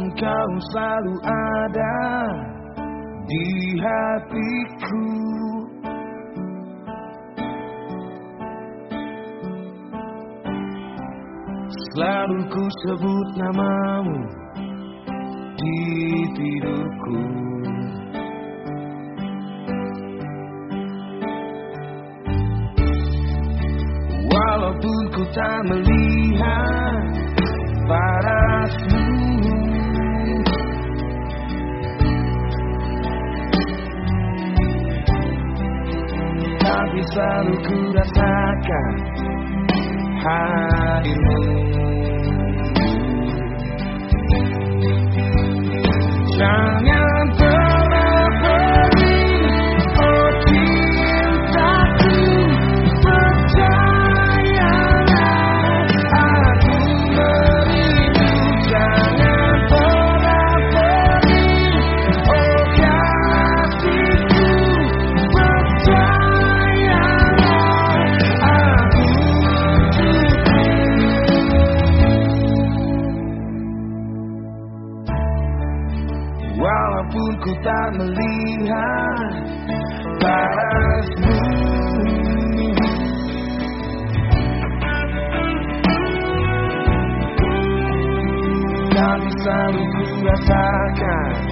Kau selalu ada di hatiku. Selalu ku sebut namamu di tidurku. Walaupun ku tak melihat selalu ku rasakan hadirmu Ku tak melihat parasmu. Tapi selalu ku rasakan